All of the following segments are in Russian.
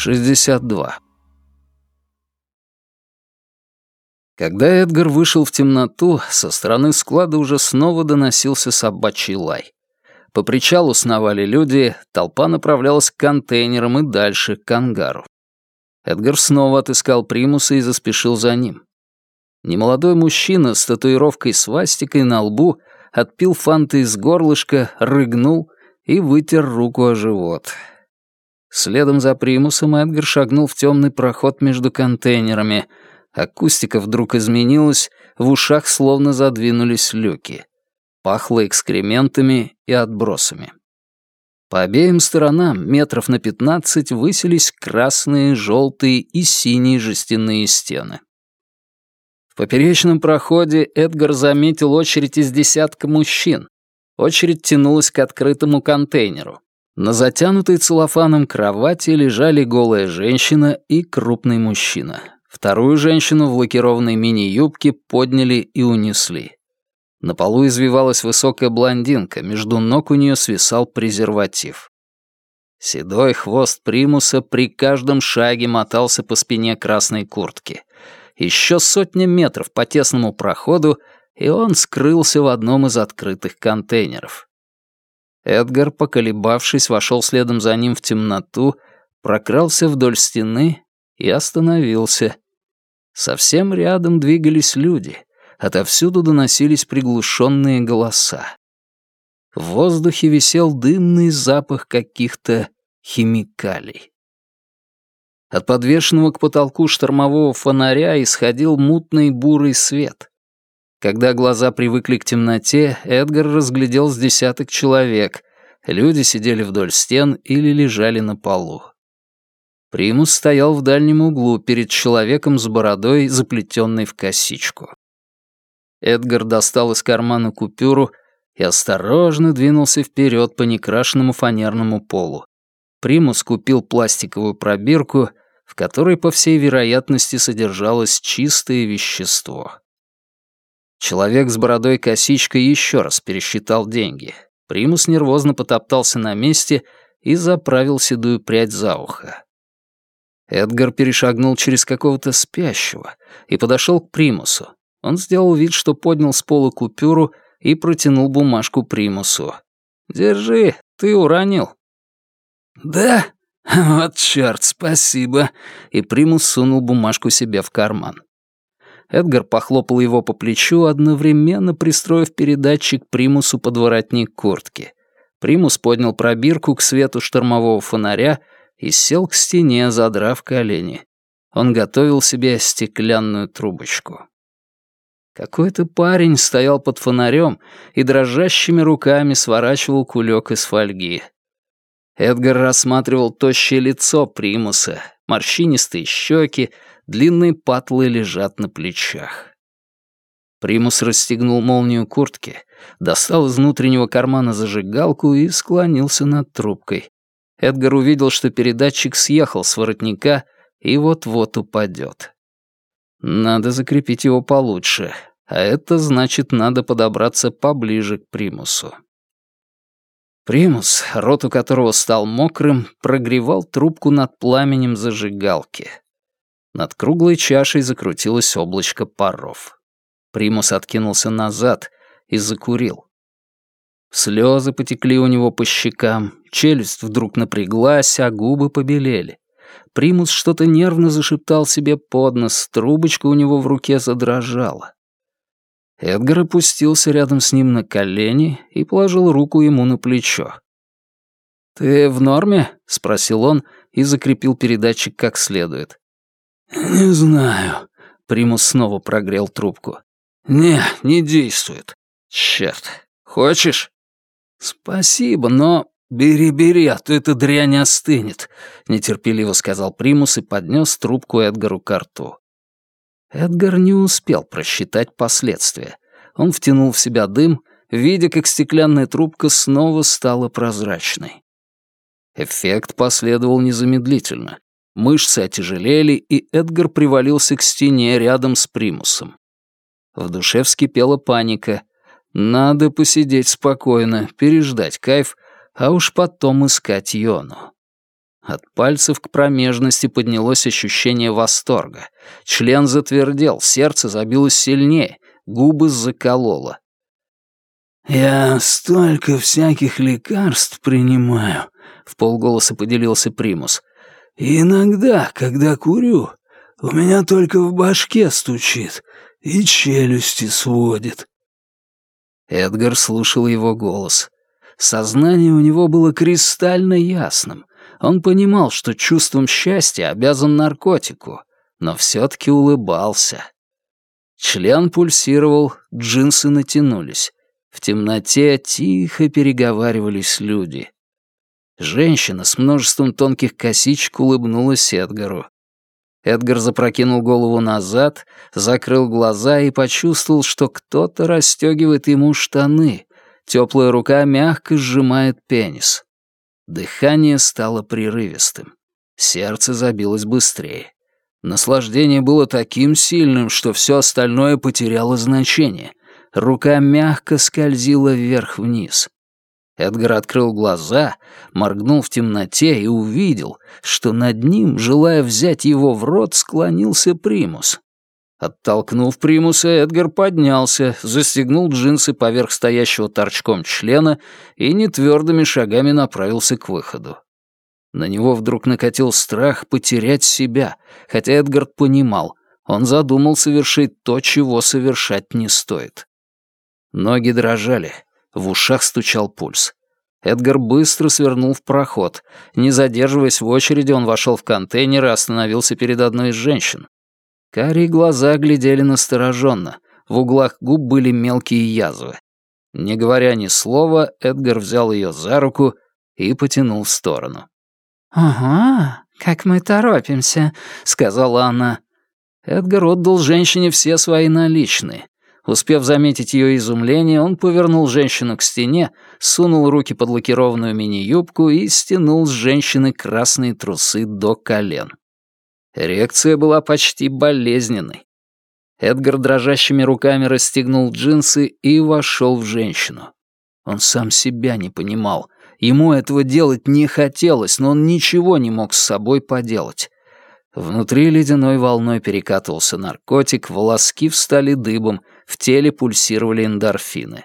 62. Когда Эдгар вышел в темноту, со стороны склада уже снова доносился собачий лай. По причалу сновали люди, толпа направлялась к контейнерам и дальше, к ангару. Эдгар снова отыскал примуса и заспешил за ним. Немолодой мужчина с татуировкой свастикой на лбу отпил фанты из горлышка, рыгнул и вытер руку о живот. Следом за примусом Эдгар шагнул в темный проход между контейнерами. Акустика вдруг изменилась, в ушах словно задвинулись люки. Пахло экскрементами и отбросами. По обеим сторонам, метров на пятнадцать, высились красные, желтые и синие жестяные стены. В поперечном проходе Эдгар заметил очередь из десятка мужчин. Очередь тянулась к открытому контейнеру. На затянутой целлофаном кровати лежали голая женщина и крупный мужчина. Вторую женщину в лакированной мини-юбке подняли и унесли. На полу извивалась высокая блондинка, между ног у нее свисал презерватив. Седой хвост примуса при каждом шаге мотался по спине красной куртки. Еще сотня метров по тесному проходу, и он скрылся в одном из открытых контейнеров. Эдгар, поколебавшись, вошел следом за ним в темноту, прокрался вдоль стены и остановился. Совсем рядом двигались люди — Отовсюду доносились приглушенные голоса. В воздухе висел дымный запах каких-то химикалий. От подвешенного к потолку штормового фонаря исходил мутный бурый свет. Когда глаза привыкли к темноте, Эдгар разглядел с десяток человек. Люди сидели вдоль стен или лежали на полу. Примус стоял в дальнем углу перед человеком с бородой, заплетенной в косичку. Эдгар достал из кармана купюру и осторожно двинулся вперед по некрашенному фанерному полу. Примус купил пластиковую пробирку, в которой, по всей вероятности, содержалось чистое вещество. Человек с бородой косичкой еще раз пересчитал деньги. Примус нервозно потоптался на месте и заправил седую прядь за ухо. Эдгар перешагнул через какого-то спящего и подошел к Примусу. Он сделал вид, что поднял с пола купюру и протянул бумажку Примусу. «Держи, ты уронил». «Да? Вот чёрт, спасибо». И Примус сунул бумажку себе в карман. Эдгар похлопал его по плечу, одновременно пристроив передатчик Примусу под воротник куртки. Примус поднял пробирку к свету штормового фонаря и сел к стене, задрав колени. Он готовил себе стеклянную трубочку. Какой-то парень стоял под фонарем и дрожащими руками сворачивал кулек из фольги. Эдгар рассматривал тощее лицо примуса, морщинистые щеки, длинные патлы лежат на плечах. Примус расстегнул молнию куртки, достал из внутреннего кармана зажигалку и склонился над трубкой. Эдгар увидел, что передатчик съехал с воротника и вот-вот упадет. Надо закрепить его получше, а это значит, надо подобраться поближе к примусу. Примус, рот у которого стал мокрым, прогревал трубку над пламенем зажигалки. Над круглой чашей закрутилось облачко паров. Примус откинулся назад и закурил. Слезы потекли у него по щекам, челюсть вдруг напряглась, а губы побелели. Примус что-то нервно зашептал себе под нос, трубочка у него в руке задрожала. Эдгар опустился рядом с ним на колени и положил руку ему на плечо. «Ты в норме?» — спросил он и закрепил передатчик как следует. «Не знаю», — Примус снова прогрел трубку. «Не, не действует. Черт. Хочешь?» «Спасибо, но «Бери, бери, а то эта дрянь остынет», — нетерпеливо сказал Примус и поднес трубку Эдгару к рту. Эдгар не успел просчитать последствия. Он втянул в себя дым, видя, как стеклянная трубка снова стала прозрачной. Эффект последовал незамедлительно. Мышцы отяжелели, и Эдгар привалился к стене рядом с примусом. В душе вскипела паника. Надо посидеть спокойно, переждать кайф, а уж потом искать Йону. От пальцев к промежности поднялось ощущение восторга. Член затвердел, сердце забилось сильнее, губы закололо. «Я столько всяких лекарств принимаю», — в полголоса поделился Примус. «Иногда, когда курю, у меня только в башке стучит и челюсти сводит». Эдгар слушал его голос. Сознание у него было кристально ясным. Он понимал, что чувством счастья обязан наркотику, но все-таки улыбался. Член пульсировал, джинсы натянулись. В темноте тихо переговаривались люди. Женщина с множеством тонких косичек улыбнулась Эдгару. Эдгар запрокинул голову назад, закрыл глаза и почувствовал, что кто-то расстегивает ему штаны. Теплая рука мягко сжимает пенис. Дыхание стало прерывистым. Сердце забилось быстрее. Наслаждение было таким сильным, что все остальное потеряло значение. Рука мягко скользила вверх-вниз. Эдгар открыл глаза, моргнул в темноте и увидел, что над ним, желая взять его в рот, склонился примус. Оттолкнув примуса, Эдгар поднялся, застегнул джинсы поверх стоящего торчком члена и нетвердыми шагами направился к выходу. На него вдруг накатил страх потерять себя, хотя Эдгард понимал, он задумал совершить то, чего совершать не стоит. Ноги дрожали, в ушах стучал пульс. Эдгар быстро свернул в проход. Не задерживаясь в очереди, он вошел в контейнер и остановился перед одной из женщин. Карие глаза глядели настороженно. В углах губ были мелкие язвы. Не говоря ни слова, Эдгар взял ее за руку и потянул в сторону. «Ага, как мы торопимся», — сказала она. Эдгар отдал женщине все свои наличные. Успев заметить ее изумление, он повернул женщину к стене, сунул руки под лакированную мини-юбку и стянул с женщины красные трусы до колен. Реакция была почти болезненной. Эдгар дрожащими руками расстегнул джинсы и вошел в женщину. Он сам себя не понимал. Ему этого делать не хотелось, но он ничего не мог с собой поделать. Внутри ледяной волной перекатывался наркотик, волоски встали дыбом, в теле пульсировали эндорфины.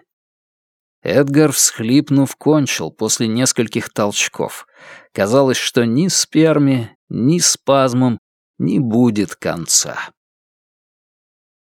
Эдгар, всхлипнув, кончил после нескольких толчков. Казалось, что ни сперме, ни спазмом не будет конца.